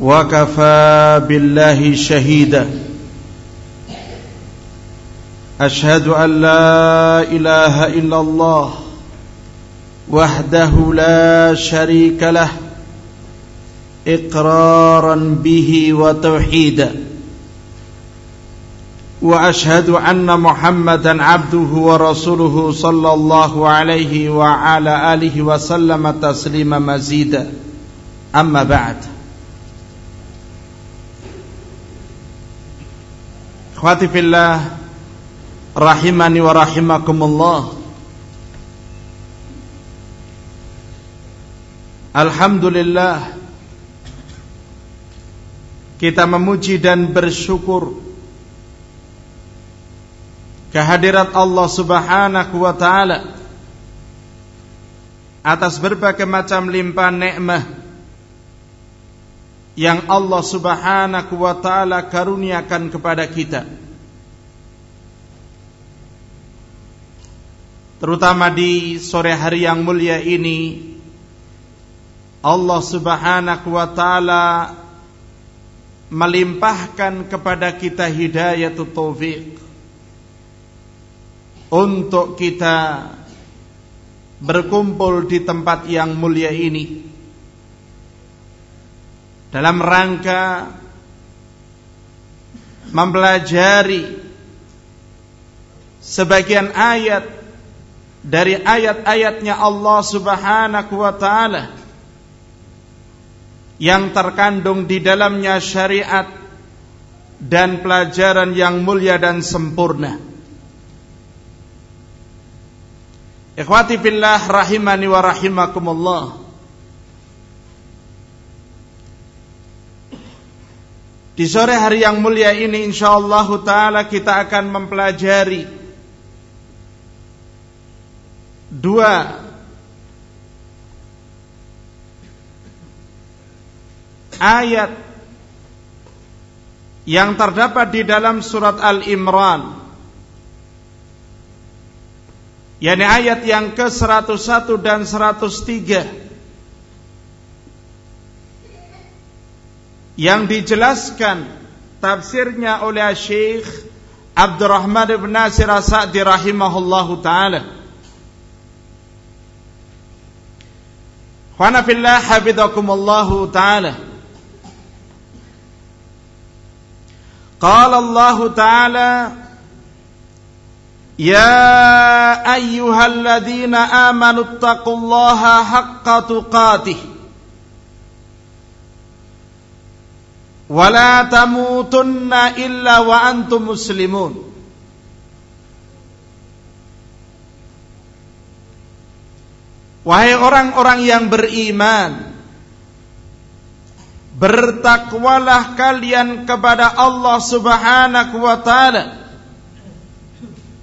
وكفى بالله شهيدا. أشهد أن لا إله إلا الله وحده لا شريك له إقرارا به وتوحيدا. وأشهد أن محمدا عبده ورسوله صلى الله عليه وعلى آله وسلم تسليما مزيدا. أما بعد. Ikhwati fillah rahimani wa rahimakumullah. Alhamdulillah kita memuji dan bersyukur kehadirat Allah Subhanahu wa taala atas berbagai macam limpahan nikmat yang Allah Subhanahu wa taala karuniakan kepada kita. Terutama di sore hari yang mulia ini Allah Subhanahu wa taala melimpahkan kepada kita hidayah taufik untuk kita berkumpul di tempat yang mulia ini dalam rangka mempelajari sebagian ayat dari ayat-ayatnya Allah Subhanahu wa taala yang terkandung di dalamnya syariat dan pelajaran yang mulia dan sempurna. Ikhwati fillah rahimani wa rahimakumullah. Di sore hari yang mulia ini insyaallah taala kita akan mempelajari dua ayat yang terdapat di dalam surat Al-Imran. Yakni ayat yang ke-101 dan 103 yang dijelaskan tafsirnya oleh Syekh Abdurrahman bin Nasir As-Sa'di rahimahullahu taala. Wa fillah hafizakumullahu taala. Qala Allah taala Ya ayyuhalladzina amanu taqullaha haqqa tuqatih wala tamutunna illa wa antum muslimun. Wahai orang-orang yang beriman Bertakwalah kalian kepada Allah subhanahu wa ta'ala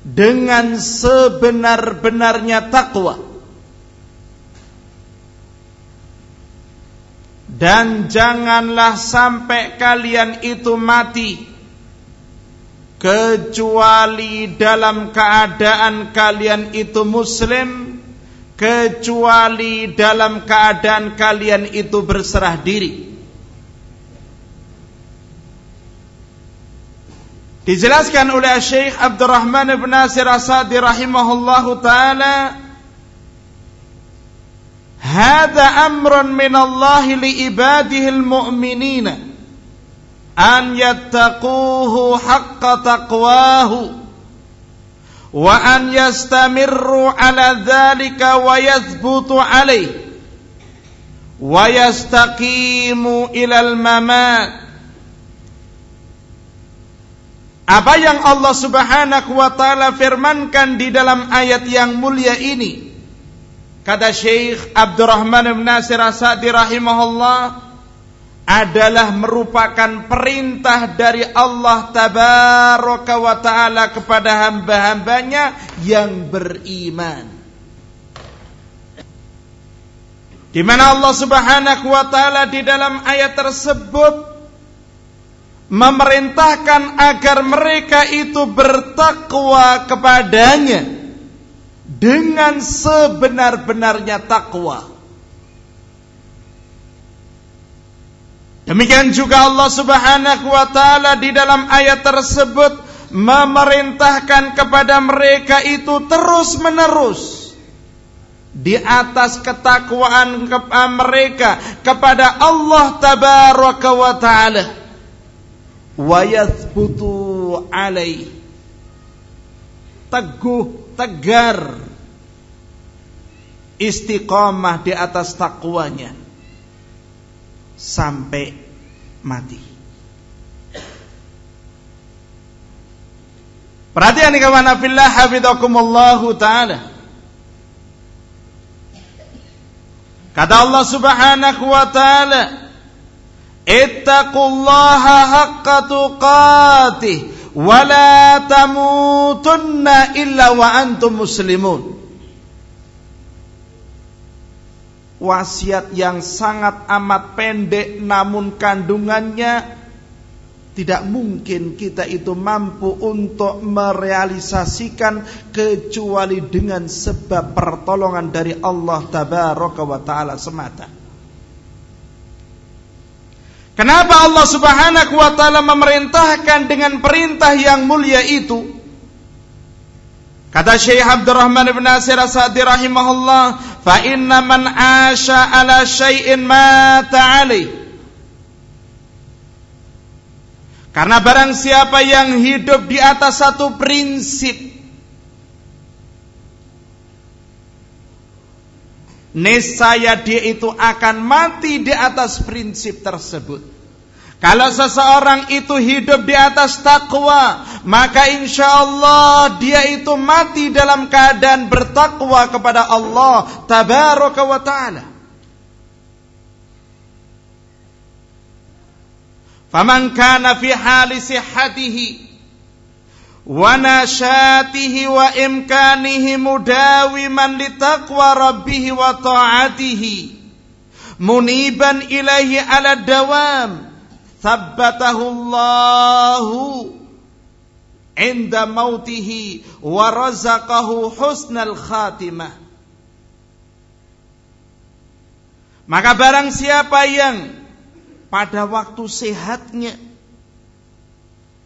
Dengan sebenar-benarnya takwa dan janganlah sampai kalian itu mati. Kecuali dalam keadaan kalian itu muslim kecuali dalam keadaan kalian itu berserah diri. Dijelaskan oleh Syekh Abdurrahman bin Nasir Asadi rahimahullahu taala Hada amrun min Allah li ibadihil mu'minina an yattaquhu haqqa taqwahu wa an yastamirru ala dhalika wa yathbutu alayh wa yastaqimu ilal mamat. Apa yang Allah Subhanahu wa taala firmankan di dalam ayat yang mulia ini Kata Syekh Abdurrahman bin Nasir As-Sa'di rahimahullah adalah merupakan perintah dari Allah tabaraka wa taala kepada hamba-hambanya yang beriman. Di mana Allah Subhanahu wa taala di dalam ayat tersebut memerintahkan agar mereka itu bertakwa kepadanya dengan sebenar-benarnya takwa. Demikian juga Allah Subhanahu wa taala di dalam ayat tersebut memerintahkan kepada mereka itu terus-menerus di atas ketakwaan mereka kepada Allah tabaraka wa taala. Wa yathbutu alai. Teguh tegar istiqamah di atas takwanya sampai mati. Perhatian kawan fillah hafizakumullahu taala. Kata Allah Subhanahu wa taala, "Ittaqullaha haqqa tuqatih wa la tamutunna illa wa antum muslimun." Wasiat yang sangat amat pendek namun kandungannya tidak mungkin kita itu mampu untuk merealisasikan kecuali dengan sebab pertolongan dari Allah tabaraka wa taala semata. Kenapa Allah Subhanahu wa taala memerintahkan dengan perintah yang mulia itu? Kata Syekh Abdurrahman bin Nasir As-Sa'di rahimahullah, "Fa inna man 'asha 'ala syai'in mata 'alaih." Karena barang siapa yang hidup di atas satu prinsip Niscaya dia itu akan mati di atas prinsip tersebut kalau seseorang itu hidup di atas takwa, maka insya Allah dia itu mati dalam keadaan bertakwa kepada Allah tabaraka wa ta'ala. Faman kana fi hali sihhatihi wa nashatihi wa imkanihi mudawiman li taqwa rabbih wa ta'atihi muniban ilaihi ala dawam thabbatahu Allahu inda mautihi wa razaqahu husnal khatimah. Maka barang siapa yang pada waktu sehatnya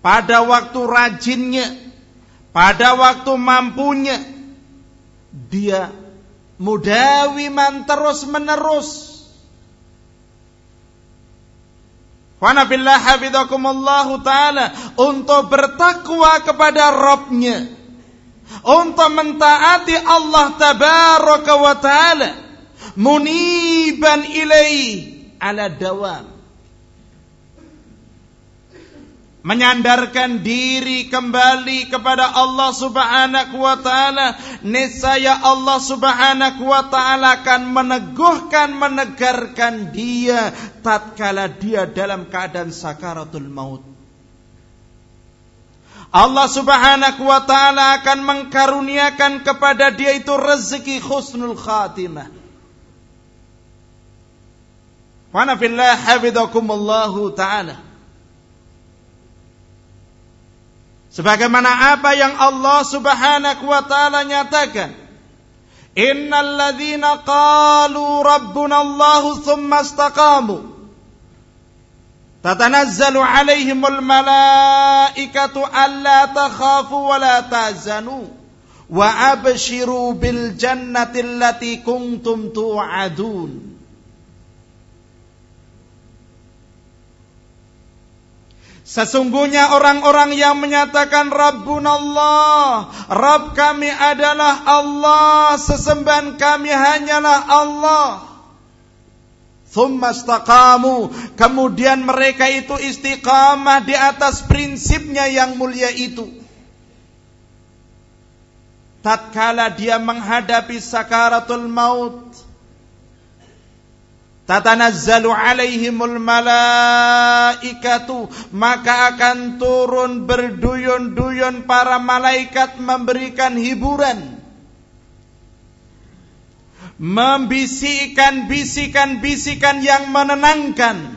pada waktu rajinnya pada waktu mampunya dia mudawiman terus menerus Wanabillah hafizakumullahu ta'ala. Untuk bertakwa kepada Rabbnya. Untuk mentaati Allah tabaraka wa ta'ala. Muniban ilaih ala dawam menyandarkan diri kembali kepada Allah Subhanahu wa taala. Niscaya Allah Subhanahu wa taala akan meneguhkan menegarkan dia tatkala dia dalam keadaan sakaratul maut. Allah Subhanahu wa taala akan mengkaruniakan kepada dia itu rezeki husnul khatimah. Wa nafillah hafizakumullahu ta'ala Sebagaimana apa yang Allah Subhanahu wa taala nyatakan. Innal ladzina qalu rabbuna Allah tsumma istaqamu. Tatanazzalu alaihimul malaikatu alla takhafu wa la wa abshiru bil jannati kuntum Sesungguhnya orang-orang yang menyatakan Rabbun Allah, Rabb kami adalah Allah, sesembahan kami hanyalah Allah. Thummastaqamu, kemudian mereka itu istiqamah di atas prinsipnya yang mulia itu. Tatkala dia menghadapi sakaratul maut, tatanazzalu alaihimul malaikatu. Maka akan turun berduyun-duyun para malaikat memberikan hiburan. Membisikkan bisikan-bisikan yang menenangkan.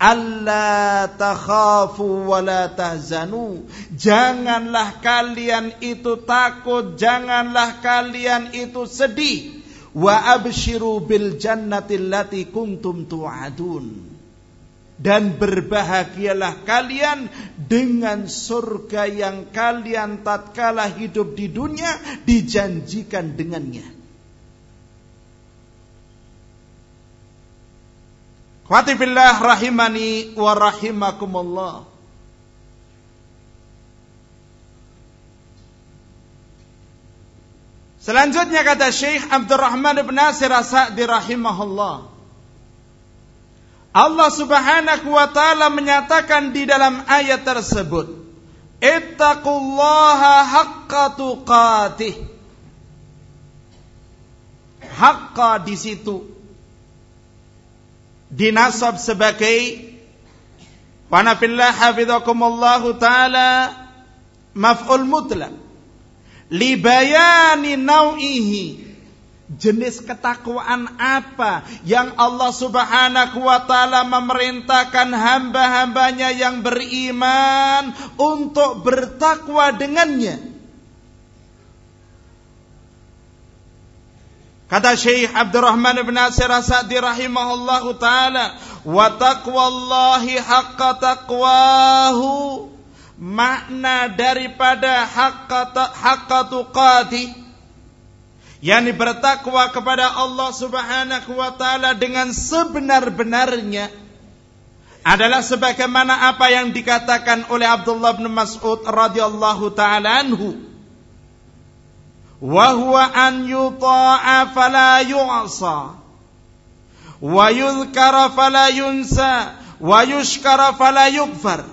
Allah takhafu wa la tahzanu. Janganlah kalian itu takut Janganlah kalian itu sedih wa abshiru bil jannati allati kuntum tu'adun dan berbahagialah kalian dengan surga yang kalian tatkala hidup di dunia dijanjikan dengannya. Khawatibillah rahimani wa rahimakumullah. Selanjutnya kata Syekh Abdurrahman bin Nasir As-Sa'di rahimahullah. Allah Subhanahu wa taala menyatakan di dalam ayat tersebut, "Ittaqullaha haqqa tuqatih." Haqqa di situ dinasab sebagai wa nafillah hafizakumullah taala maf'ul mutlak libayani nau'ihi jenis ketakwaan apa yang Allah Subhanahu wa taala memerintahkan hamba-hambanya yang beriman untuk bertakwa dengannya. Kata Syekh Abdurrahman bin Nasir As-Sa'di rahimahullahu taala, "Wa taqwallahi haqqa taqwahu" makna daripada haqqa tuqati yakni bertakwa kepada Allah Subhanahu wa taala dengan sebenar-benarnya adalah sebagaimana apa yang dikatakan oleh Abdullah bin Mas'ud radhiyallahu taala anhu. Wa huwa an yuta'a fala yu'sa wa yuzkara fala yunsa wa yushkara fala yukfar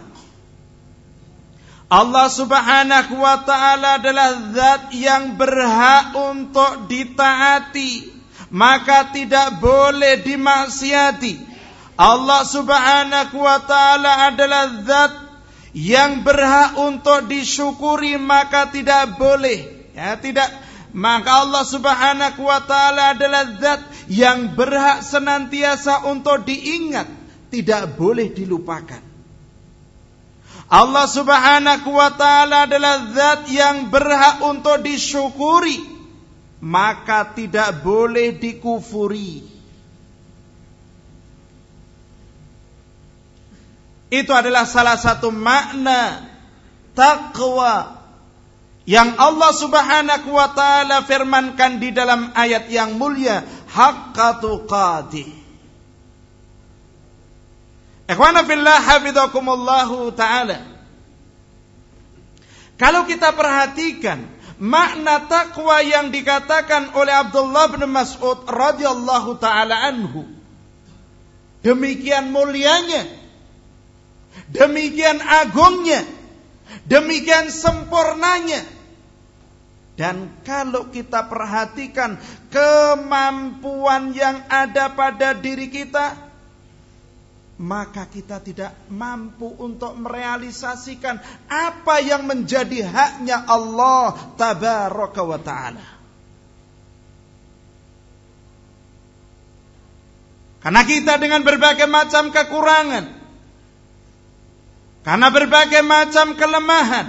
Allah subhanahu wa ta'ala adalah zat yang berhak untuk ditaati. Maka tidak boleh dimaksiati. Allah subhanahu wa ta'ala adalah zat yang berhak untuk disyukuri maka tidak boleh. Ya, tidak maka Allah Subhanahu wa taala adalah zat yang berhak senantiasa untuk diingat, tidak boleh dilupakan. Allah subhanahu wa ta'ala adalah zat yang berhak untuk disyukuri. Maka tidak boleh dikufuri. Itu adalah salah satu makna taqwa yang Allah Subhanahu wa taala firmankan di dalam ayat yang mulia haqqa tuqatih Ikhwana fillah hafizakumullahu taala. Kalau kita perhatikan makna takwa yang dikatakan oleh Abdullah bin Mas'ud radhiyallahu taala anhu. Demikian mulianya. Demikian agungnya. Demikian sempurnanya. Dan kalau kita perhatikan kemampuan yang ada pada diri kita, maka kita tidak mampu untuk merealisasikan apa yang menjadi haknya Allah tabaraka wa taala. Karena kita dengan berbagai macam kekurangan, karena berbagai macam kelemahan,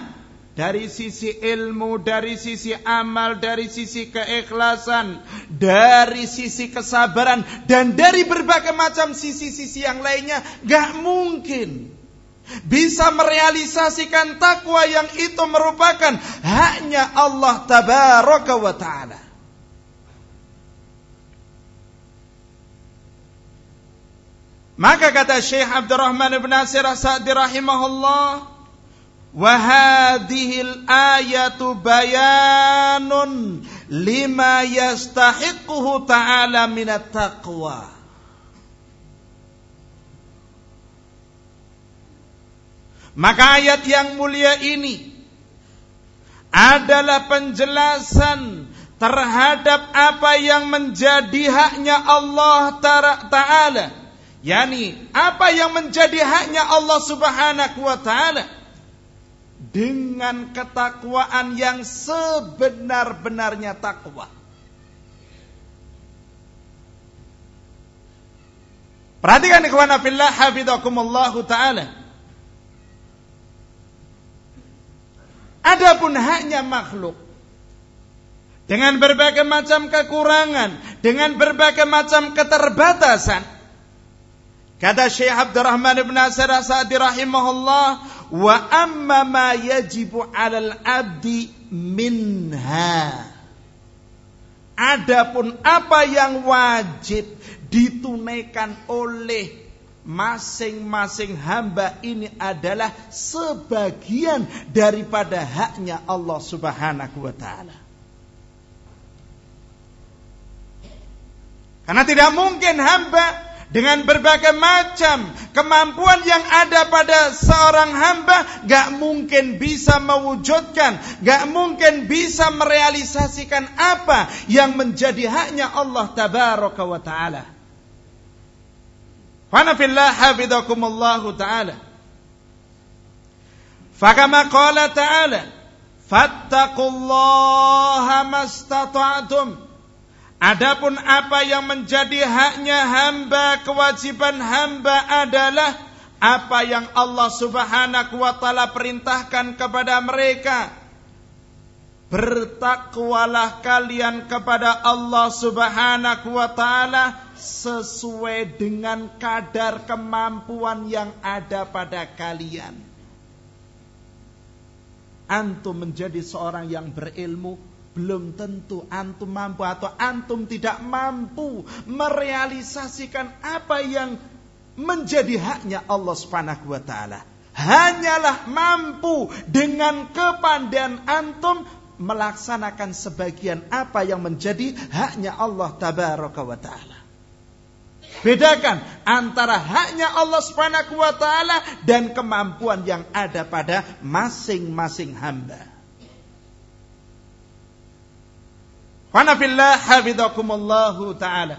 dari sisi ilmu, dari sisi amal, dari sisi keikhlasan, dari sisi kesabaran, dan dari berbagai macam sisi-sisi yang lainnya, gak mungkin bisa merealisasikan takwa yang itu merupakan haknya Allah tabaraka wa ta'ala. Maka kata Syekh Abdurrahman bin Nasir As-Sa'di rahimahullah, Wahadihil ayatu bayanun lima yastahiquhu ta'ala minat taqwa. Maka ayat yang mulia ini adalah penjelasan terhadap apa yang menjadi haknya Allah Ta'ala. Yani apa yang menjadi haknya Allah Subhanahu wa Ta'ala dengan ketakwaan yang sebenar-benarnya takwa. Perhatikan ikhwan fillah hafizakumullah taala. Adapun haknya makhluk dengan berbagai macam kekurangan, dengan berbagai macam keterbatasan, Kata Syekh Abdurrahman bin Nasir Sa'di rahimahullah, wa amma ma yajibu 'alal 'abdi minha. Adapun apa yang wajib ditunaikan oleh masing-masing hamba ini adalah sebagian daripada haknya Allah Subhanahu wa taala. Karena tidak mungkin hamba dengan berbagai macam kemampuan yang ada pada seorang hamba gak mungkin bisa mewujudkan gak mungkin bisa merealisasikan apa yang menjadi haknya Allah tabaraka wa taala. Fanafillah hafizakumullah taala. Fakama qala ta'ala Fattaqullaha mastata'tum Adapun apa yang menjadi haknya hamba, kewajiban hamba adalah apa yang Allah Subhanahu wa taala perintahkan kepada mereka. Bertakwalah kalian kepada Allah Subhanahu wa taala sesuai dengan kadar kemampuan yang ada pada kalian. Antum menjadi seorang yang berilmu, belum tentu antum mampu atau antum tidak mampu merealisasikan apa yang menjadi haknya Allah Subhanahu wa taala. Hanyalah mampu dengan kepandaian antum melaksanakan sebagian apa yang menjadi haknya Allah tabaraka wa taala. Bedakan antara haknya Allah Subhanahu wa taala dan kemampuan yang ada pada masing-masing hamba. Wanafillah hafizakumullahu ta'ala.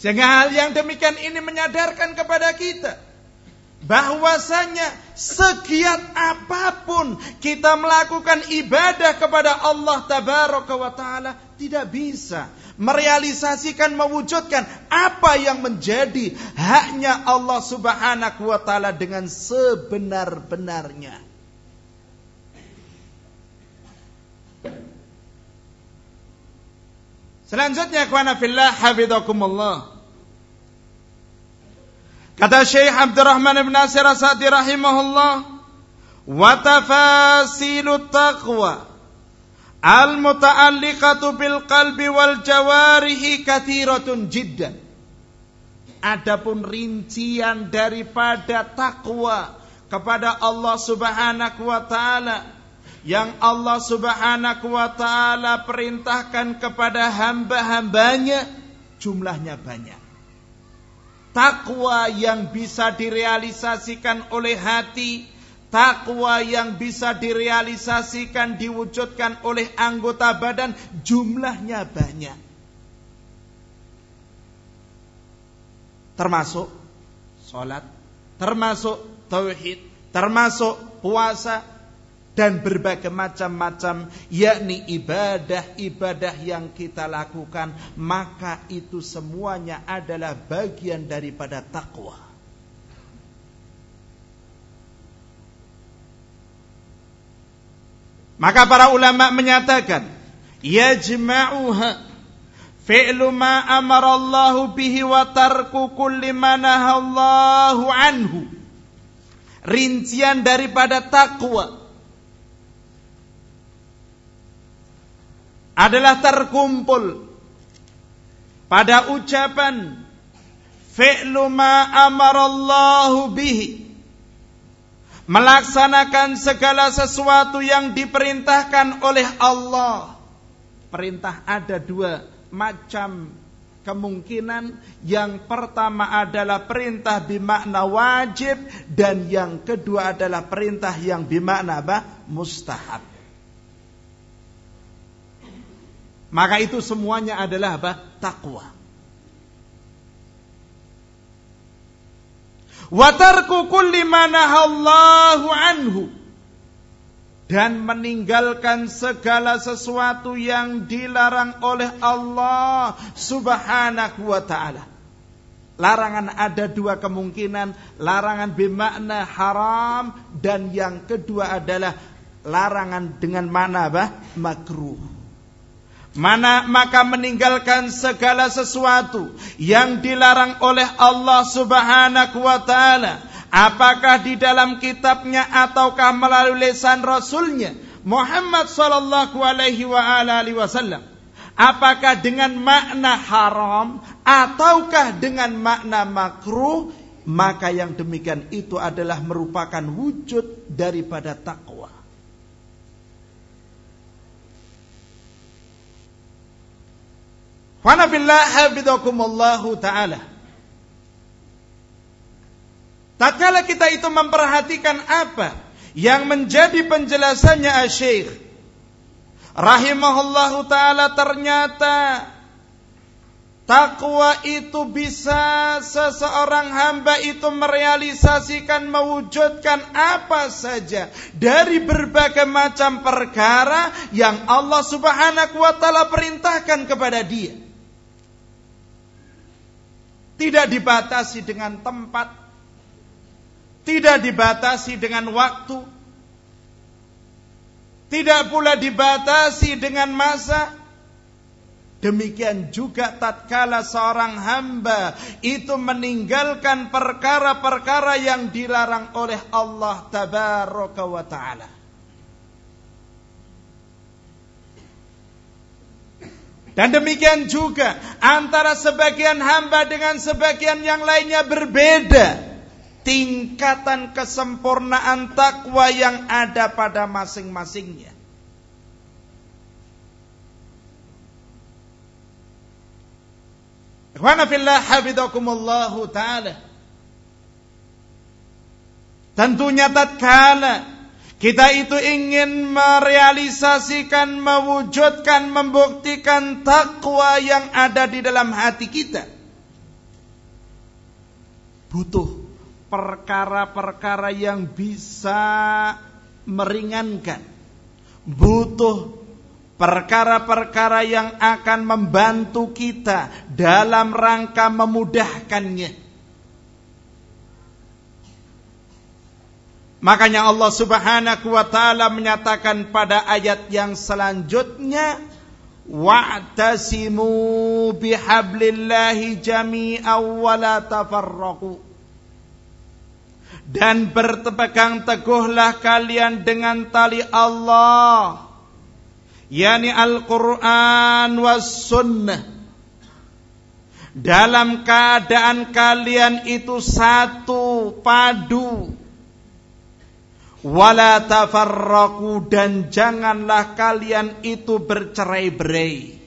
Sehingga hal yang demikian ini menyadarkan kepada kita bahwasanya segiat apa pun kita melakukan ibadah kepada Allah tabaraka wa taala tidak bisa merealisasikan mewujudkan apa yang menjadi haknya Allah Subhanahu wa taala dengan sebenar-benarnya. Selanjutnya kawana fillah hafizakumullah. Kata Syekh Abdurrahman bin Nasir As-Sa'di rahimahullah, wa tafasilut taqwa al-muta'alliqatu bil qalbi wal jawarihi kathiratun jiddan. Adapun rincian daripada takwa kepada Allah Subhanahu wa taala yang Allah Subhanahu wa taala perintahkan kepada hamba-hambanya jumlahnya banyak. Takwa yang bisa direalisasikan oleh hati, takwa yang bisa direalisasikan diwujudkan oleh anggota badan jumlahnya banyak. Termasuk salat, termasuk tauhid, termasuk puasa, dan berbagai macam-macam yakni ibadah-ibadah yang kita lakukan maka itu semuanya adalah bagian daripada takwa maka para ulama menyatakan yajma'uha fi'lu ma amara Allah bihi wa tarku kulli ma nahallahu anhu. Rincian daripada takwa adalah terkumpul pada ucapan fi'lu ma amarallahu bihi. Melaksanakan segala sesuatu yang diperintahkan oleh Allah. Perintah ada dua macam kemungkinan. Yang pertama adalah perintah bimakna wajib dan yang kedua adalah perintah yang bimakna apa? mustahab Maka itu semuanya adalah apa? Takwa. Watarku kulli manahallahu anhu dan meninggalkan segala sesuatu yang dilarang oleh Allah Subhanahu wa taala. Larangan ada dua kemungkinan, larangan bermakna haram dan yang kedua adalah larangan dengan mana apa? makruh. Mana maka meninggalkan segala sesuatu yang dilarang oleh Allah Subhanahu wa taala. Apakah di dalam kitabnya ataukah melalui lisan rasulnya Muhammad sallallahu alaihi wa alihi wasallam? Apakah dengan makna haram ataukah dengan makna makruh? Maka yang demikian itu adalah merupakan wujud daripada takwa Ta'ala. Tatkala kita itu memperhatikan apa yang menjadi penjelasannya Syekh rahimahullahu taala ternyata takwa itu bisa seseorang hamba itu merealisasikan mewujudkan apa saja dari berbagai macam perkara yang Allah Subhanahu wa taala perintahkan kepada dia tidak dibatasi dengan tempat, tidak dibatasi dengan waktu, tidak pula dibatasi dengan masa. Demikian juga tatkala seorang hamba itu meninggalkan perkara-perkara yang dilarang oleh Allah tabaraka wa taala. Dan demikian juga antara sebagian hamba dengan sebagian yang lainnya berbeda. Tingkatan kesempurnaan takwa yang ada pada masing-masingnya. Ta'ala. Tentunya tatkala kita itu ingin merealisasikan, mewujudkan, membuktikan takwa yang ada di dalam hati kita. Butuh perkara-perkara yang bisa meringankan. Butuh perkara-perkara yang akan membantu kita dalam rangka memudahkannya. Makanya Allah Subhanahu wa taala menyatakan pada ayat yang selanjutnya wa'tasimu bihablillahi jami'an wa la tafarraqu. Dan berpegang teguhlah kalian dengan tali Allah yakni Al-Qur'an was sunnah. Dalam keadaan kalian itu satu padu wala tafarraqu dan janganlah kalian itu bercerai-berai.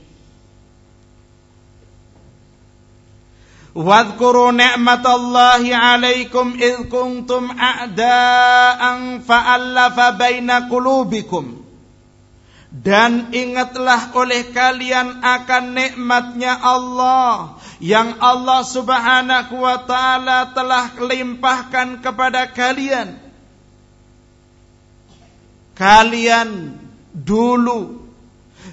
Wadhkuru ni'matallahi 'alaikum id kuntum a'da'an fa'allafa baina qulubikum. Dan ingatlah oleh kalian akan nikmatnya Allah yang Allah Subhanahu wa taala telah limpahkan kepada kalian kalian dulu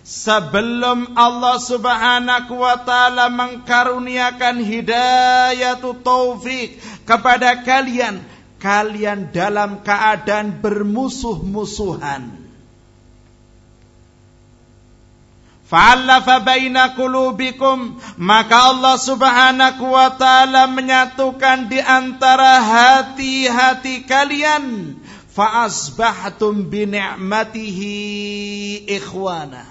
sebelum Allah Subhanahu wa taala mengkaruniakan hidayah taufik kepada kalian kalian dalam keadaan bermusuh-musuhan. Fa'allafa baina qulubikum maka Allah Subhanahu wa taala menyatukan di antara hati-hati kalian fa'asbahtum ni'matihi ikhwana.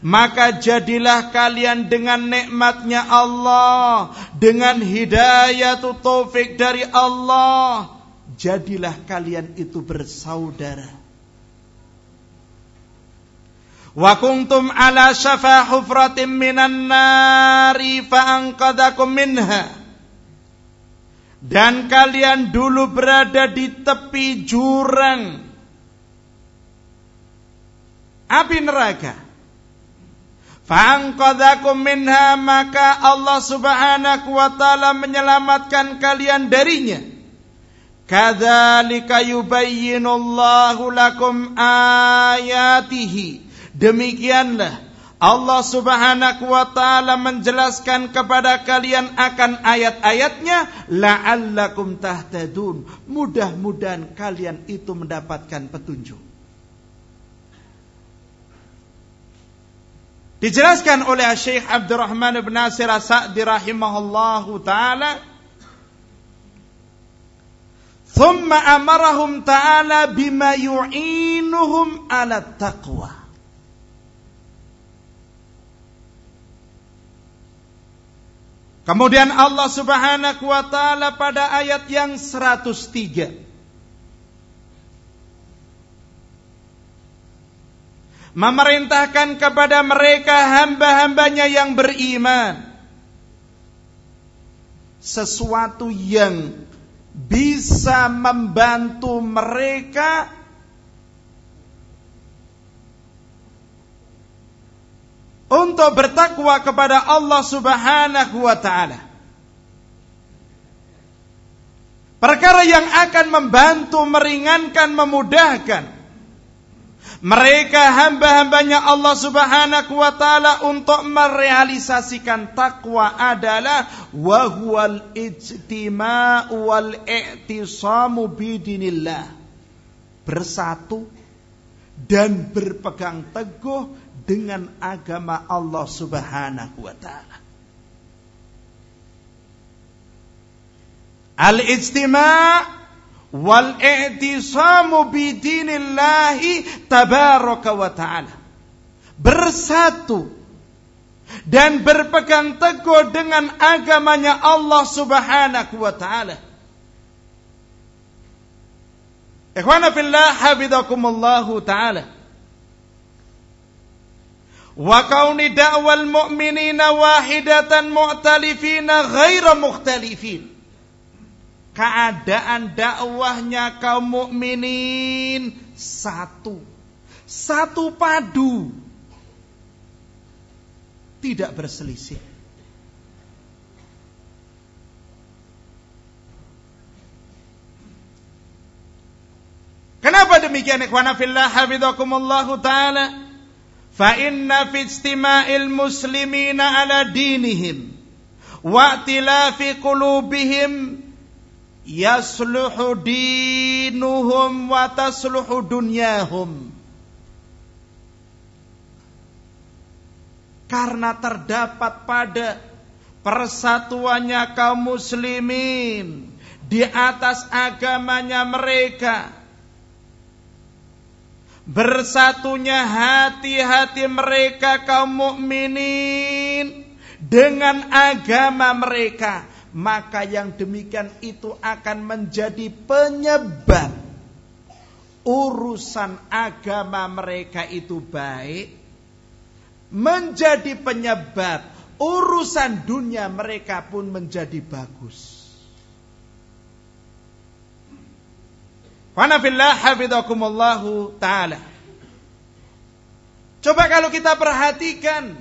Maka jadilah kalian dengan nikmatnya Allah dengan hidayah taufik dari Allah jadilah kalian itu bersaudara. Wa kuntum ala syafa hufratin minan nari fa'anqadakum minha dan kalian dulu berada di tepi jurang api neraka. Fa'anqadhakum minha maka Allah Subhanahu wa taala menyelamatkan kalian darinya. Kadzalika yubayyinullahu lakum ayatihi. Demikianlah Allah subhanahu wa ta'ala menjelaskan kepada kalian akan ayat-ayatnya la'allakum tahtadun mudah-mudahan kalian itu mendapatkan petunjuk Dijelaskan oleh Syekh Abdurrahman bin Nasir As-Sa'di rahimahullahu taala Thumma amarahum ta'ala bima yu'inuhum ala taqwa. Kemudian Allah Subhanahu wa taala pada ayat yang 103 memerintahkan kepada mereka hamba-hambanya yang beriman sesuatu yang bisa membantu mereka untuk bertakwa kepada Allah Subhanahu wa taala. Perkara yang akan membantu, meringankan, memudahkan mereka hamba-hambanya Allah subhanahu wa ta'ala untuk merealisasikan takwa adalah wahwal ijtima'u wal i'tisamu bidinillah bersatu dan berpegang teguh dengan agama Allah subhanahu wa ta'ala al-ijtima' wal i'tisamu bidinillahi tabaraka wa ta'ala bersatu dan berpegang teguh dengan agamanya Allah Subhanahu wa taala. Ikhwana fillah hafizakumullahu taala. Wa kauni da'wal mu'minina wahidatan mu'talifina ghaira mukhtalifin keadaan dakwahnya kaum mukminin satu. Satu padu. Tidak berselisih. Kenapa demikian ikhwana fillah hafizakumullahu taala? Fa inna fi istima'il muslimina ala dinihim wa tilafi qulubihim yasluhu dinuhum wa tasluhu dunyahum. Karena terdapat pada persatuannya kaum muslimin di atas agamanya mereka bersatunya hati-hati mereka kaum mukminin dengan agama mereka maka yang demikian itu akan menjadi penyebab urusan agama mereka itu baik, menjadi penyebab urusan dunia mereka pun menjadi bagus. Wanafillah hafizakumullahu ta'ala. Coba kalau kita perhatikan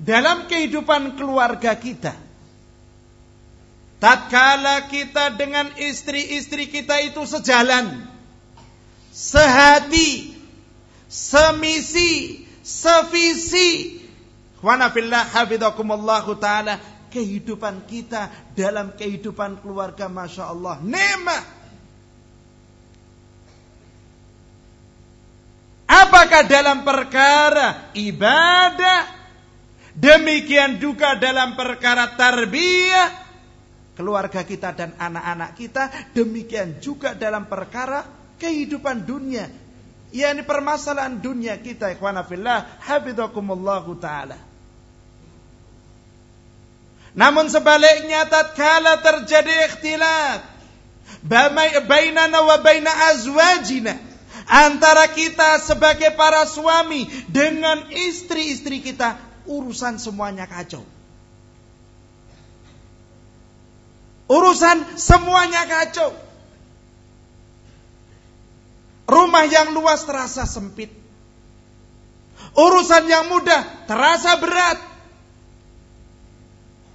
dalam kehidupan keluarga kita tatkala kita dengan istri-istri kita itu sejalan, sehati, semisi, sevisi. Wanafillah hafizakumullahu taala kehidupan kita dalam kehidupan keluarga Masya Allah nikmat apakah dalam perkara ibadah demikian juga dalam perkara tarbiyah keluarga kita dan anak-anak kita, demikian juga dalam perkara kehidupan dunia. yakni permasalahan dunia kita ikhwana fillah hafizakumullahu taala. Namun sebaliknya tatkala terjadi ikhtilaf bainana wa baina azwajina antara kita sebagai para suami dengan istri-istri kita urusan semuanya kacau. Urusan semuanya kacau. Rumah yang luas terasa sempit. Urusan yang mudah terasa berat.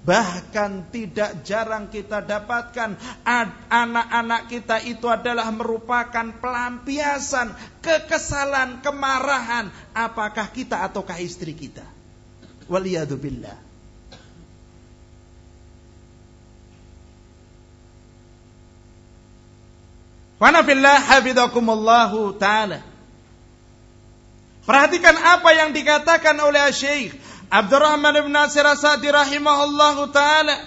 Bahkan tidak jarang kita dapatkan anak-anak kita itu adalah merupakan pelampiasan kekesalan, kemarahan. Apakah kita ataukah istri kita? Waliyadzubillah. Wanafillah hafizakumullahu ta'ala. Perhatikan apa yang dikatakan oleh Syekh Abdurrahman bin Nasir Asadi rahimahullahu taala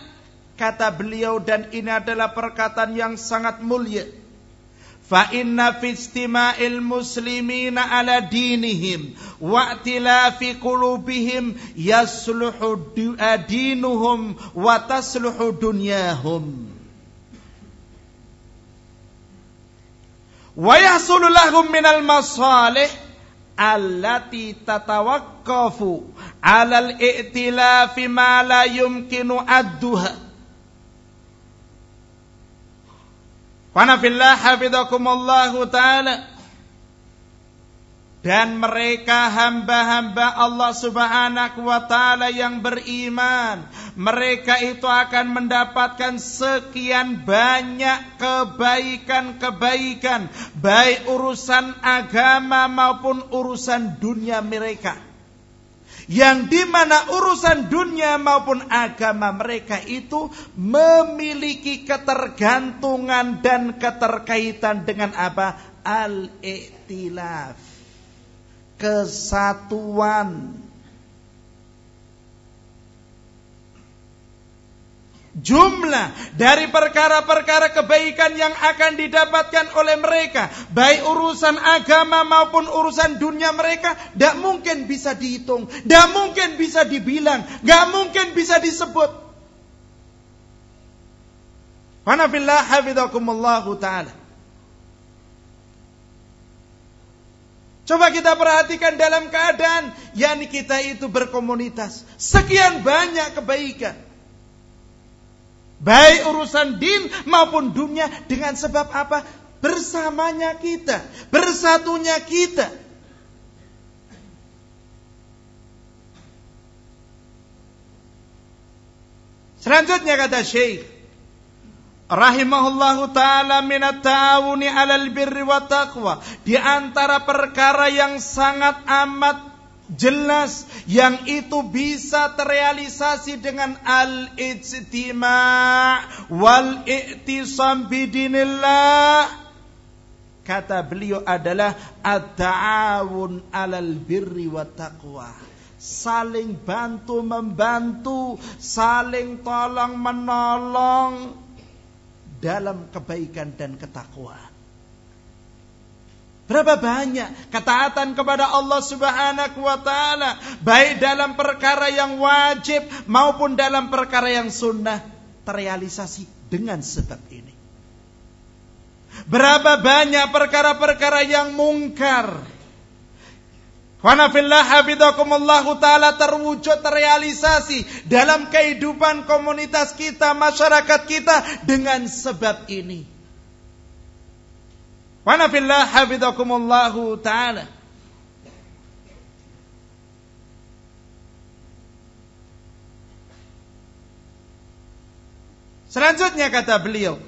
kata beliau dan ini adalah perkataan yang sangat mulia. Fa inna fi istima'il muslimina ala dinihim wa i'tilafi qulubihim yasluhu dinuhum wa tasluhu dunyahum. Wa yahsulu lahum minal masalih allati tatawaqqafu 'alal i'tilafi ma la yumkinu adduha Fanafillah hafizakumullahu ta'ala. Dan mereka hamba-hamba Allah subhanahu wa ta'ala yang beriman. Mereka itu akan mendapatkan sekian banyak kebaikan-kebaikan. Baik urusan agama maupun urusan dunia mereka yang di mana urusan dunia maupun agama mereka itu memiliki ketergantungan dan keterkaitan dengan apa? Al-iktilaf. Kesatuan jumlah dari perkara-perkara kebaikan yang akan didapatkan oleh mereka, baik urusan agama maupun urusan dunia mereka, tidak mungkin bisa dihitung, tidak mungkin bisa dibilang, tidak mungkin bisa disebut. Wanafillah hafizakumullahu ta'ala. Coba kita perhatikan dalam keadaan yakni kita itu berkomunitas. Sekian banyak kebaikan. Baik urusan din maupun dunia dengan sebab apa? Bersamanya kita, bersatunya kita. Selanjutnya kata Syekh rahimahullahu taala minat ta'awuni 'alal birri wa taqwa. Di antara perkara yang sangat amat jelas yang itu bisa terrealisasi dengan al-ijtima' wal i'tisam bidinillah. Kata beliau adalah at-ta'awun 'alal birri wa taqwa. Saling bantu membantu saling tolong menolong dalam kebaikan dan ketakwaan Berapa banyak ketaatan kepada Allah Subhanahu wa taala baik dalam perkara yang wajib maupun dalam perkara yang sunnah terrealisasi dengan sebab ini. Berapa banyak perkara-perkara yang mungkar Wanafillah hafizakumullah ta'ala terwujud terrealisasi dalam kehidupan komunitas kita, masyarakat kita dengan sebab ini. Wa nafillah hafizakumullahu taala. Selanjutnya kata beliau,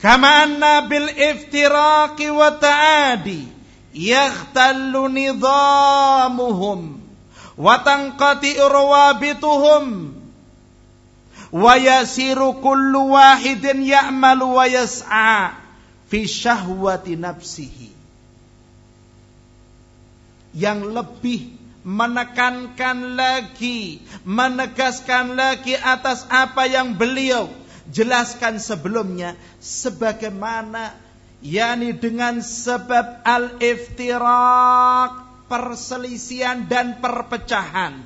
Kama anna bil iftiraqi wa ta'adi yaghtallu nizamuhum wa tanqati urwabituhum wa yasiru kullu wahidin ya'malu wa yas'a fi syahwati nafsihi. Yang lebih menekankan lagi menegaskan lagi atas apa yang beliau jelaskan sebelumnya sebagaimana yakni dengan sebab al-iftirak perselisihan dan perpecahan.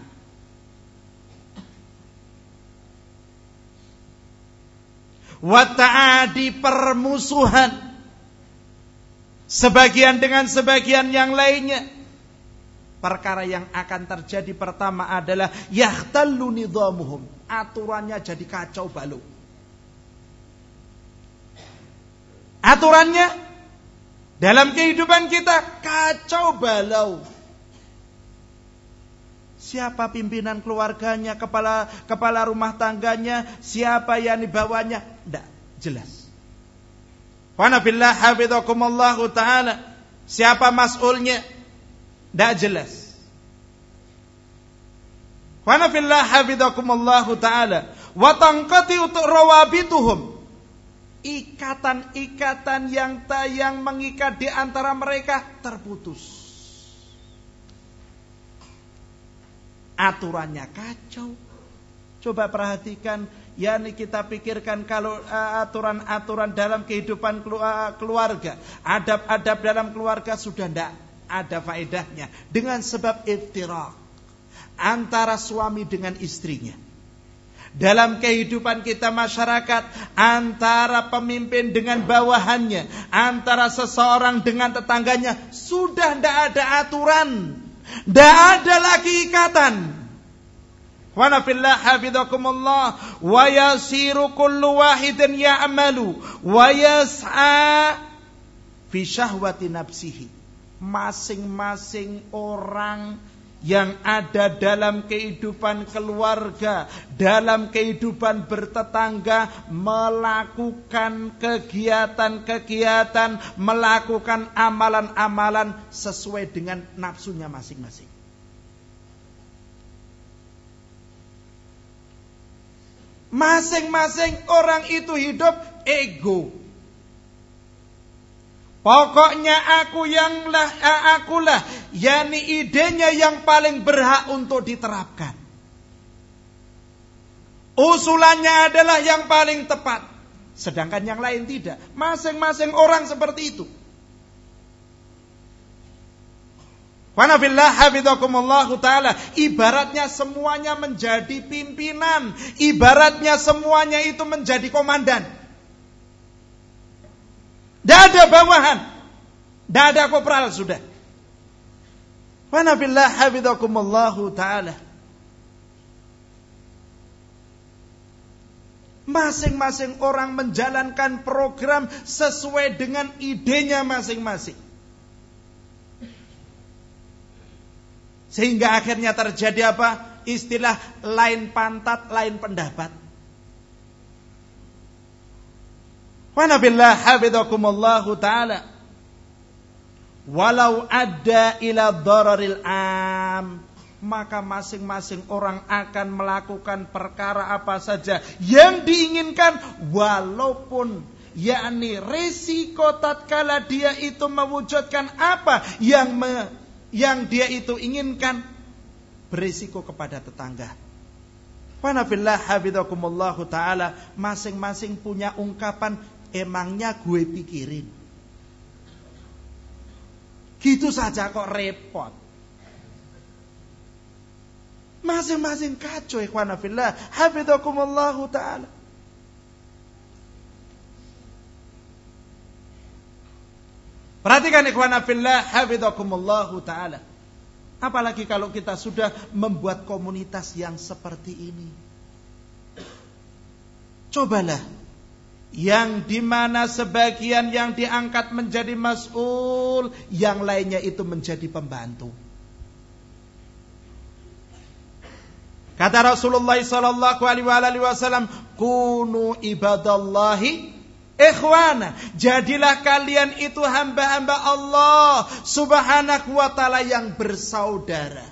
Wata'adi permusuhan. Sebagian dengan sebagian yang lainnya. Perkara yang akan terjadi pertama adalah yahtallu nidhamuhum aturannya jadi kacau balau aturannya dalam kehidupan kita kacau balau Siapa pimpinan keluarganya, kepala kepala rumah tangganya, siapa yang dibawanya, tidak jelas. Wa nabillah hafizakumullah taala. Siapa mas'ulnya? Tidak jelas. Wa nafillah hafizakumullah taala. Wa tanqati rawabituhum. Ikatan-ikatan yang yang mengikat di antara mereka terputus aturannya kacau. Coba perhatikan, ya ini kita pikirkan kalau uh, aturan-aturan dalam kehidupan uh, keluarga, adab-adab dalam keluarga sudah tidak ada faedahnya dengan sebab iftirak antara suami dengan istrinya. Dalam kehidupan kita masyarakat antara pemimpin dengan bawahannya, antara seseorang dengan tetangganya sudah tidak ada aturan, tidak ada lagi ikatan. Wa nafillah hafizakumullah wa yasiru kullu wahidin ya'malu wa yas'a fi syahwati nafsihi. Masing-masing orang yang ada dalam kehidupan keluarga, dalam kehidupan bertetangga, melakukan kegiatan-kegiatan, melakukan amalan-amalan sesuai dengan nafsunya masing-masing. Masing-masing orang itu hidup ego. Pokoknya aku yang lah, akulah, yakni idenya yang paling berhak untuk diterapkan. Usulannya adalah yang paling tepat. Sedangkan yang lain tidak. Masing-masing orang seperti itu. Ta'ala. Ibaratnya semuanya menjadi pimpinan. Ibaratnya semuanya itu menjadi komandan. Tidak ada bawahan. Tidak ada kopral sudah. Wa nabillah hafizakumullahu taala. Masing-masing orang menjalankan program sesuai dengan idenya masing-masing. Sehingga akhirnya terjadi apa? Istilah lain pantat, lain pendapat. Wa nabillah hafizakumullahu taala. Walau ada ila dararil am maka masing-masing orang akan melakukan perkara apa saja yang diinginkan walaupun yakni resiko tatkala dia itu mewujudkan apa yang me, yang dia itu inginkan berisiko kepada tetangga. Wanafillah habidakumullahu taala masing-masing punya ungkapan emangnya gue pikirin. Gitu saja kok repot. Masing-masing kacau ikhwan fillah. Hafidhakumullahu taala. Perhatikan ikhwan fillah hafidhakumullahu taala. Apalagi kalau kita sudah membuat komunitas yang seperti ini. Cobalah yang di mana sebagian yang diangkat menjadi mas'ul, yang lainnya itu menjadi pembantu. Kata Rasulullah sallallahu alaihi wasallam, "Kunu ibadallahi ikhwana." Jadilah kalian itu hamba-hamba Allah Subhanahu wa taala yang bersaudara.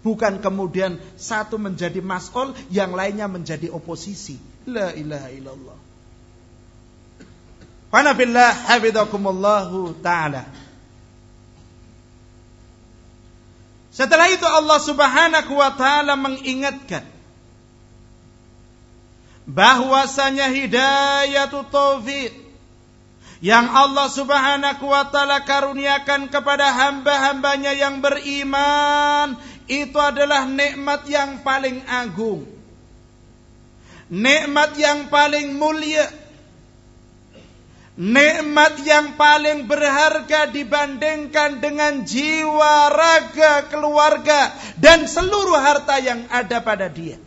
Bukan kemudian satu menjadi mas'ul, yang lainnya menjadi oposisi. La ilaha illallah. Billah hafizakumullahu taala. Setelah itu Allah Subhanahu wa taala mengingatkan bahwasanya hidayatu taufik yang Allah Subhanahu wa taala karuniakan kepada hamba-hambanya yang beriman itu adalah nikmat yang paling agung nikmat yang paling mulia, nikmat yang paling berharga dibandingkan dengan jiwa, raga, keluarga, dan seluruh harta yang ada pada dia.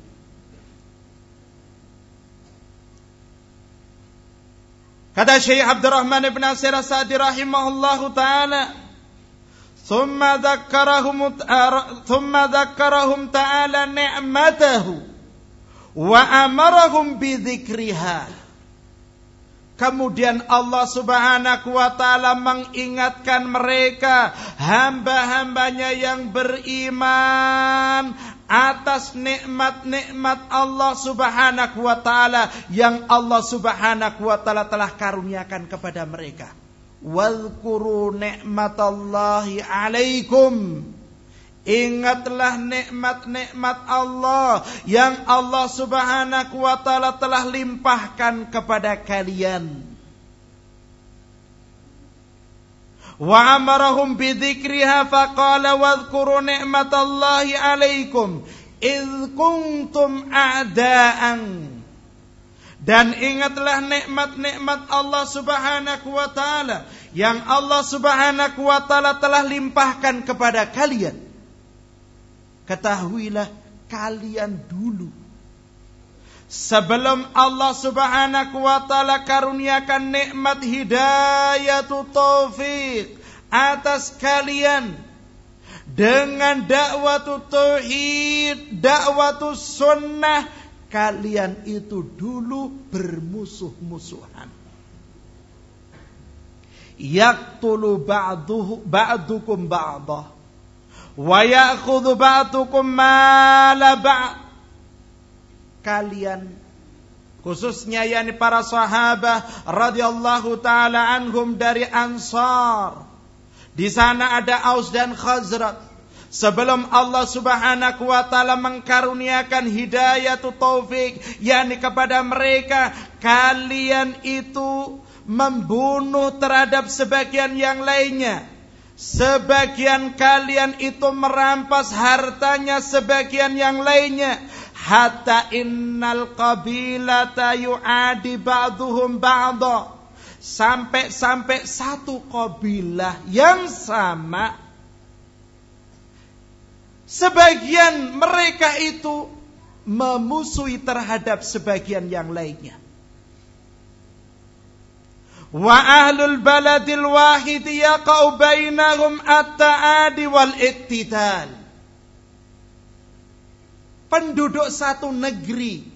Kata Syekh Abdurrahman bin Nasir Sa'di rahimahullahu taala, "Tsumma dzakkarahum tsumma dzakkarahum ta'ala ni'matahu." Wa amarahum bidzikriha. Kemudian Allah subhanahu wa ta'ala mengingatkan mereka Hamba-hambanya yang beriman Atas nikmat-nikmat Allah subhanahu wa ta'ala Yang Allah subhanahu wa ta'ala telah karuniakan kepada mereka. Wadhkuru ni'matallahi alaikum Ingatlah nikmat-nikmat Allah yang Allah Subhanahu wa taala telah limpahkan kepada kalian. Wa amarahum bidzikriha faqala wadhkuru ni'matallahi 'alaikum id kuntum a'da'an dan ingatlah nikmat-nikmat Allah Subhanahu wa taala yang Allah Subhanahu wa taala telah limpahkan kepada kalian. Ketahuilah kalian dulu sebelum Allah Subhanahu wa taala karuniakan nikmat hidayah taufik atas kalian dengan dakwah tauhid, dakwah sunnah kalian itu dulu bermusuh-musuhan. Yaqtulu ba'duhu ba'dukum ba'dah wa ya'khudhu ba'dukum mala. Kalian khususnya yakni para sahabat radhiyallahu taala anhum dari Ansar. Di sana ada Aus dan Khazraj Sebelum Allah subhanahu wa ta'ala mengkaruniakan hidayah taufik. yakni kepada mereka. Kalian itu membunuh terhadap sebagian yang lainnya. Sebagian kalian itu merampas hartanya sebagian yang lainnya. Hatta innal qabilata yu'adi ba'duhum ba'da. Sampai-sampai satu kabilah yang sama Sebagian mereka itu memusuhi terhadap sebagian yang lainnya. Wa ahlul baladil wahid yaqau bainahum at-ta'adi wal iktidal. Penduduk satu negeri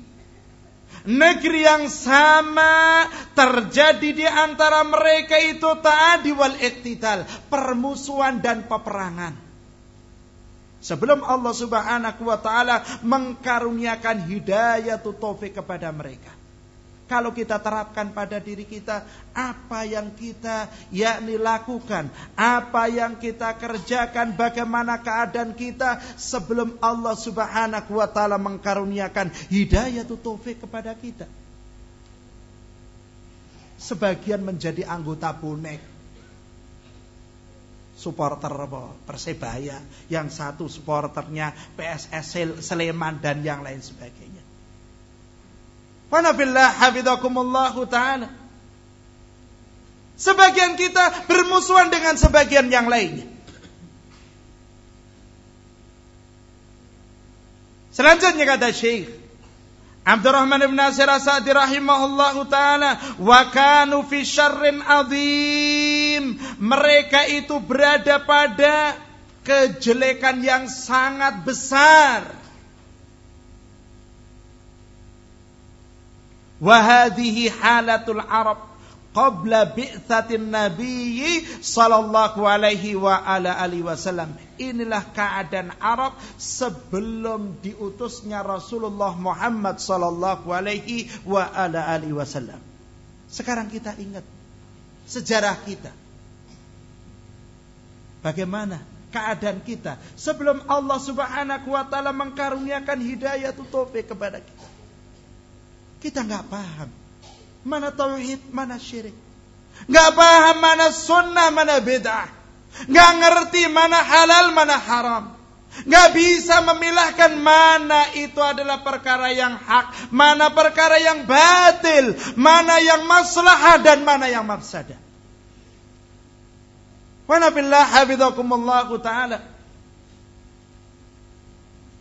negeri yang sama terjadi di antara mereka itu ta'adi wal iktidal, permusuhan dan peperangan. Sebelum Allah Subhanahu wa taala mengkaruniakan hidayah taufik kepada mereka. Kalau kita terapkan pada diri kita apa yang kita yakni lakukan, apa yang kita kerjakan, bagaimana keadaan kita sebelum Allah Subhanahu wa taala mengkaruniakan hidayah taufik kepada kita. Sebagian menjadi anggota bonek, supporter Persebaya, yang satu supporternya PSS Sleman dan yang lain sebagainya. Wanabillah hafizakumullahu taala. Sebagian kita bermusuhan dengan sebagian yang lainnya. Selanjutnya kata Syekh Abdurrahman bin Nasir As-Sa'di rahimahullahu taala wa kanu fi syarrin adzim. Mereka itu berada pada kejelekan yang sangat besar. Wa hadhihi halatul Arab qabla bi'tsatin nabiyyi sallallahu alaihi wa ala alihi wasallam. Inilah keadaan Arab sebelum diutusnya Rasulullah Muhammad sallallahu alaihi wa ala alihi wasallam. Sekarang kita ingat sejarah kita. Bagaimana keadaan kita sebelum Allah Subhanahu wa taala mengkaruniakan hidayah taufik kepada kita. Kita nggak paham Mana tauhid, mana syirik. Gak paham mana sunnah, mana bid'ah. Gak ngerti mana halal, mana haram. Gak bisa memilahkan mana itu adalah perkara yang hak, mana perkara yang batil, mana yang maslahah dan mana yang mafsadah. Wa nabillah ta'ala.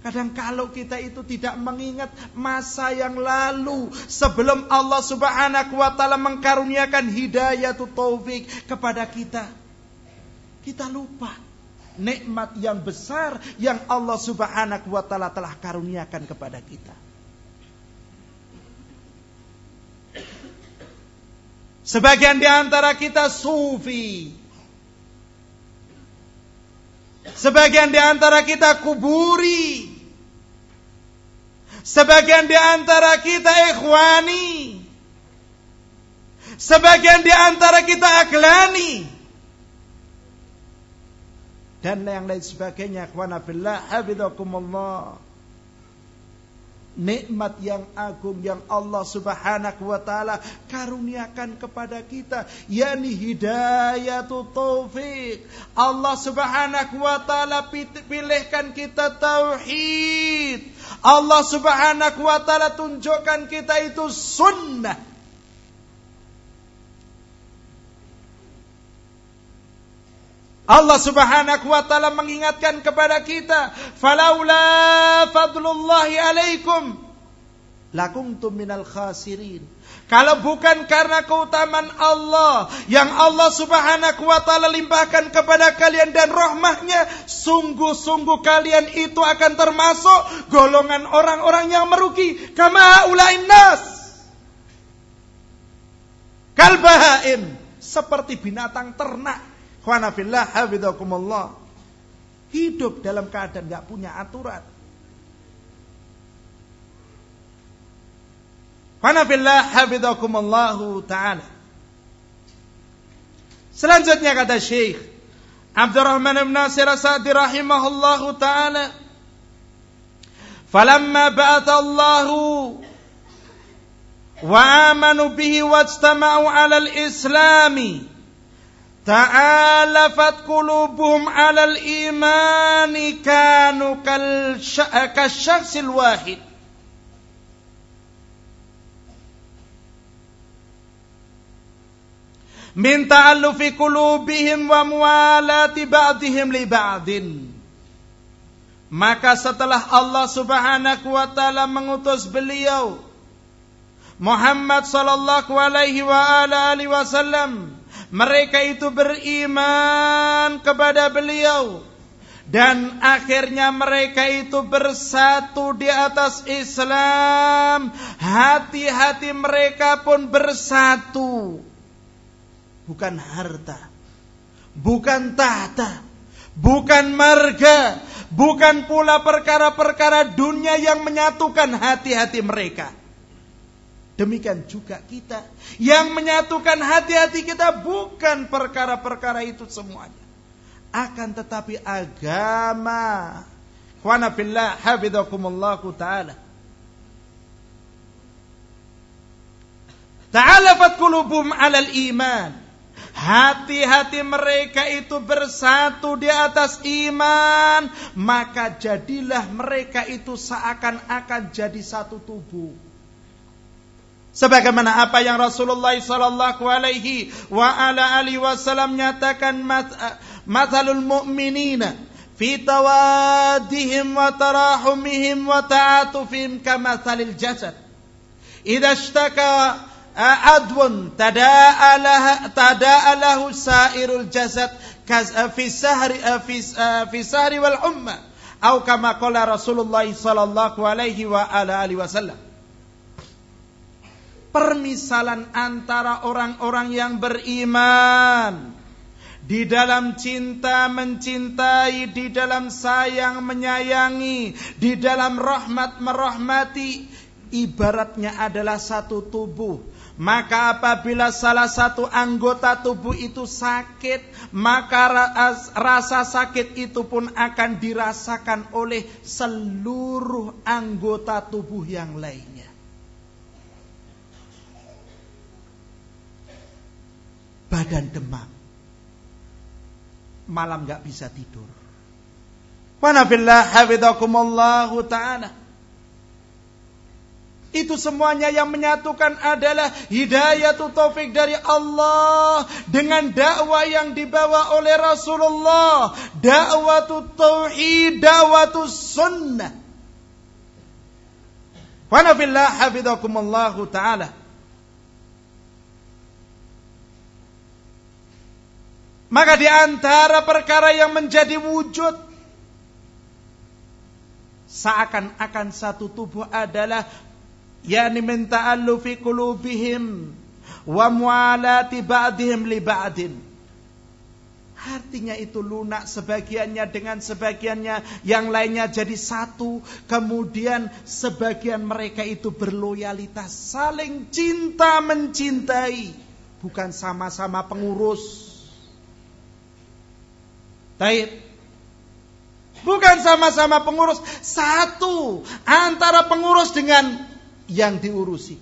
Kadang kalau kita itu tidak mengingat masa yang lalu sebelum Allah Subhanahu wa taala mengkaruniakan hidayah taufik kepada kita. Kita lupa nikmat yang besar yang Allah Subhanahu wa taala telah karuniakan kepada kita. Sebagian di antara kita sufi. Sebagian di antara kita kuburi. Sebagian di antara kita ikhwani. Sebagian di antara kita aklani. dan yang lain sebagainya. Ikhwana billah, nikmat yang agung yang Allah Subhanahu wa taala karuniakan kepada kita yakni hidayatu taufik Allah Subhanahu wa taala pilihkan kita tauhid. Allah Subhanahu wa taala tunjukkan kita itu sunnah Allah Subhanahu wa taala mengingatkan kepada kita, "Falaula fadlullahi alaikum lakuntum minal khasirin." Kalau bukan karena keutamaan Allah yang Allah Subhanahu wa taala limpahkan kepada kalian dan rahmahnya, sungguh-sungguh kalian itu akan termasuk golongan orang-orang yang merugi. Kama ulain nas. Kalbahaim seperti binatang ternak Khwanafillah hafidhakumullah. Hidup dalam keadaan gak punya aturan. Khwanafillah hafidhakumullahu ta'ala. Selanjutnya kata Syekh Abdurrahman bin Nasir Sa'di rahimahullahu ta'ala. Allahu wa amanu bihi wajtama'u 'ala al-islami ta'alafat qulubuhum 'alal imani kanu kal kasyakhsil wahid. Min ta'allufi qulubihim wa muwalati maka setelah Allah Subhanahu wa taala mengutus beliau Muhammad sallallahu alaihi wa alihi wasallam mereka itu beriman kepada beliau. Dan akhirnya mereka itu bersatu di atas Islam. Hati-hati mereka pun bersatu. Bukan harta, bukan tahta, bukan marga, bukan pula perkara-perkara dunia yang menyatukan hati-hati mereka Demikian juga kita yang menyatukan hati-hati kita bukan perkara-perkara itu semuanya. Akan tetapi agama. Khwana fillah hafizakumullahu taala. Ta'alafat qulubum 'alal iman. Hati-hati mereka itu bersatu di atas iman, maka jadilah mereka itu seakan-akan jadi satu tubuh sebagaimana apa yang Rasulullah sallallahu alaihi wa ala alihi wasallam nyatakan mathalul mu'minina fi tawadihim wa tarahumihim wa ta'atufihim kamathalil jasad. Idza ishtaka adwun tada'a tada'alahu sairul jasad fi sahri fi sahri wal umma. Atau kama qala Rasulullah sallallahu alaihi wa ala alihi wasallam permisalan antara orang-orang yang beriman di dalam cinta mencintai, di dalam sayang menyayangi, di dalam rahmat merahmati, ibaratnya adalah satu tubuh. Maka apabila salah satu anggota tubuh itu sakit, maka rasa sakit itu pun akan dirasakan oleh seluruh anggota tubuh yang lain. Badan demam. Malam nggak bisa tidur. Wanafillah hafizakumullahu ta'ala. Itu semuanya yang menyatukan adalah hidayah taufik dari Allah dengan dakwah yang dibawa oleh Rasulullah, dakwah tauhid, dakwah sunnah. Wa nafillah hafizakumullahu taala. Maka di antara perkara yang menjadi wujud seakan-akan satu tubuh adalah yakni min ta'allufi qulubihim wa mualati ba'dihim li ba'din. Artinya itu lunak sebagiannya dengan sebagiannya yang lainnya jadi satu. Kemudian sebagian mereka itu berloyalitas. Saling cinta mencintai. Bukan sama-sama pengurus. Taib. bukan sama-sama pengurus, satu antara pengurus dengan yang diurusi.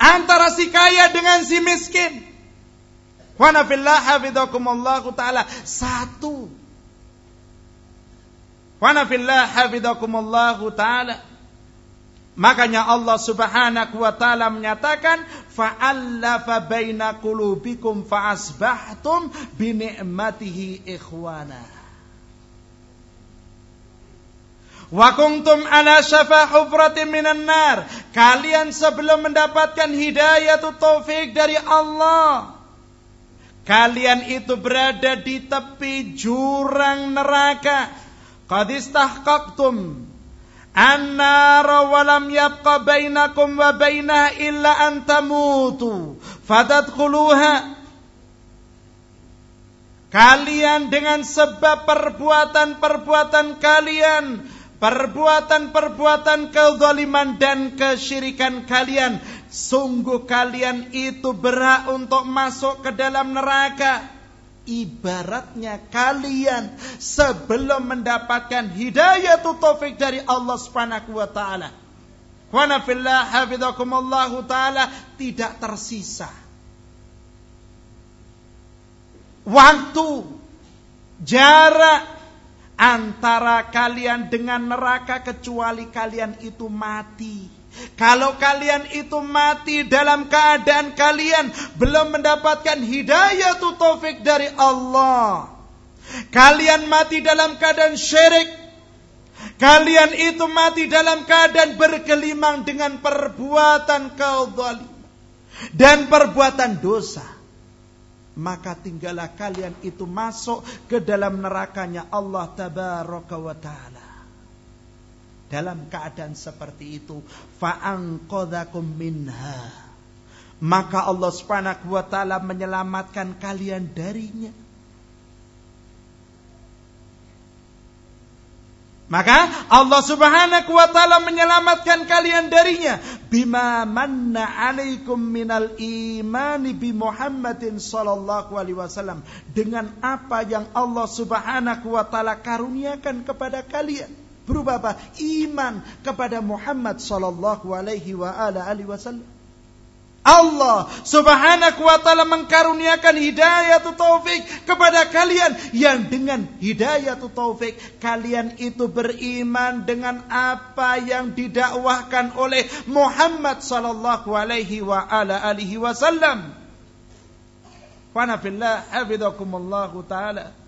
Antara si kaya dengan si miskin. Wa nafillah hafizakumullah taala satu. Wa nafillah hafizakumullah taala Makanya Allah Subhanahu wa taala menyatakan fa'allafa baina qulubikum fa'asbahtum bi ni'matihi ikhwana. Wa kuntum ala syafa hufratin minan nar. Kalian sebelum mendapatkan hidayah atau taufik dari Allah, kalian itu berada di tepi jurang neraka. Qad istahqaqtum النار ولم يبق بينكم وبينها إلا أن تموتوا فتدخلوها Kalian dengan sebab perbuatan-perbuatan kalian Perbuatan-perbuatan kezaliman dan kesyirikan kalian Sungguh kalian itu berhak untuk masuk ke dalam neraka Ibaratnya kalian sebelum mendapatkan hidayah taufik dari Allah Subhanahu wa taala. Wa nafillah taala tidak tersisa. Waktu jarak antara kalian dengan neraka kecuali kalian itu mati. Kalau kalian itu mati dalam keadaan kalian belum mendapatkan hidayah tu taufik dari Allah. Kalian mati dalam keadaan syirik. Kalian itu mati dalam keadaan berkelimang dengan perbuatan kezaliman dan perbuatan dosa. Maka tinggallah kalian itu masuk ke dalam nerakanya Allah tabaraka wa ta'ala dalam keadaan seperti itu fa'anqadhakum minha. Maka Allah Subhanahu wa taala menyelamatkan kalian darinya. Maka Allah Subhanahu wa taala menyelamatkan kalian darinya. Bima manna alaikum minal imani bi Muhammadin sallallahu alaihi wasallam. Dengan apa yang Allah Subhanahu wa taala karuniakan kepada kalian Berupa apa? Iman kepada Muhammad sallallahu alaihi wa ala alihi wasallam. Allah subhanahu wa ta'ala mengkaruniakan hidayah taufik kepada kalian yang dengan hidayah taufik kalian itu beriman dengan apa yang didakwahkan oleh Muhammad sallallahu alaihi wa ala alihi wasallam. Wa ta'ala.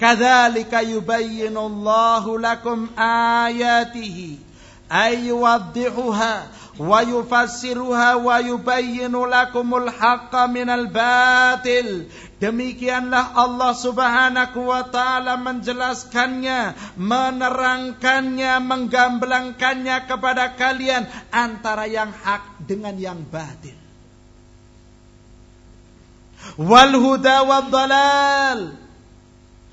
Kadzalika yubayyinu Allahu lakum ayatihi ay yuwaddihuha wa yufassiruha wa yubayyinu lakumul haqqa minal batil Demikianlah Allah subhanahu wa ta'ala menjelaskannya, menerangkannya, menggambelangkannya kepada kalian antara yang hak dengan yang batil. Wal huda wal dalal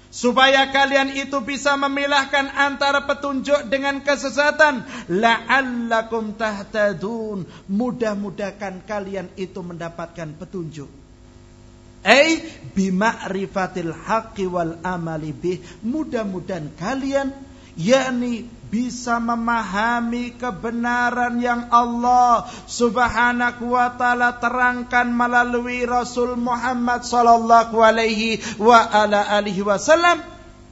supaya kalian itu bisa memilahkan antara petunjuk dengan kesesatan. La'allakum tahtadun. Mudah-mudahan kalian itu mendapatkan petunjuk. Ai bima'rifatil haqqi wal amali bih. Mudah-mudahan kalian yakni bisa memahami kebenaran yang Allah Subhanahu wa taala terangkan melalui Rasul Muhammad sallallahu alaihi wa ala alihi wasallam.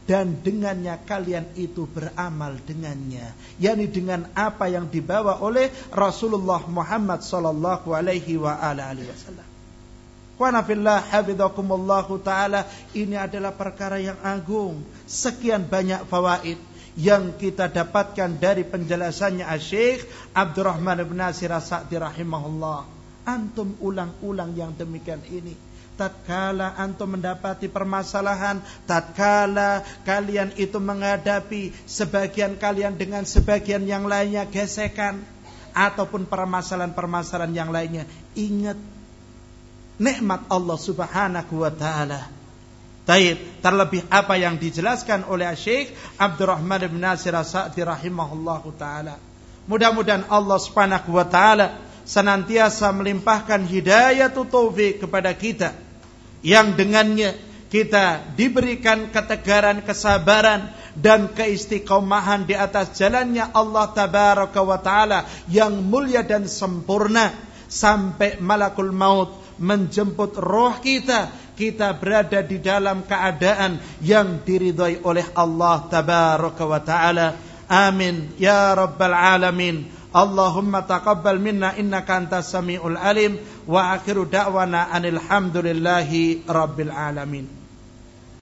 Dan dengannya kalian itu beramal dengannya. Yakni dengan apa yang dibawa oleh Rasulullah Muhammad sallallahu alaihi wa ala alihi wasallam. Wa nafillah taala. Ini adalah perkara yang agung. Sekian banyak fawaid yang kita dapatkan dari penjelasannya Syekh Abdurrahman bin Nasir As-Sa'di rahimahullah. Antum ulang-ulang yang demikian ini. Tatkala antum mendapati permasalahan, tatkala kalian itu menghadapi sebagian kalian dengan sebagian yang lainnya gesekan ataupun permasalahan-permasalahan yang lainnya, ingat nikmat Allah Subhanahu wa taala Taib, terlebih apa yang dijelaskan oleh Syekh Abdurrahman bin Nasir Sa'di rahimahullahu taala. Mudah-mudahan Allah Subhanahu wa taala senantiasa melimpahkan hidayah taufik kepada kita. Yang dengannya kita diberikan ketegaran, kesabaran dan keistiqomahan di atas jalannya Allah tabaraka wa taala yang mulia dan sempurna. Sampai malakul maut menjemput roh kita kita berada di dalam keadaan yang diridhai oleh Allah tabaraka wa taala. Amin. Ya rabbal alamin. Allahumma taqabbal minna innaka antas samiul alim. Wa akhiru da'wana anil hamdulillahi rabbil alamin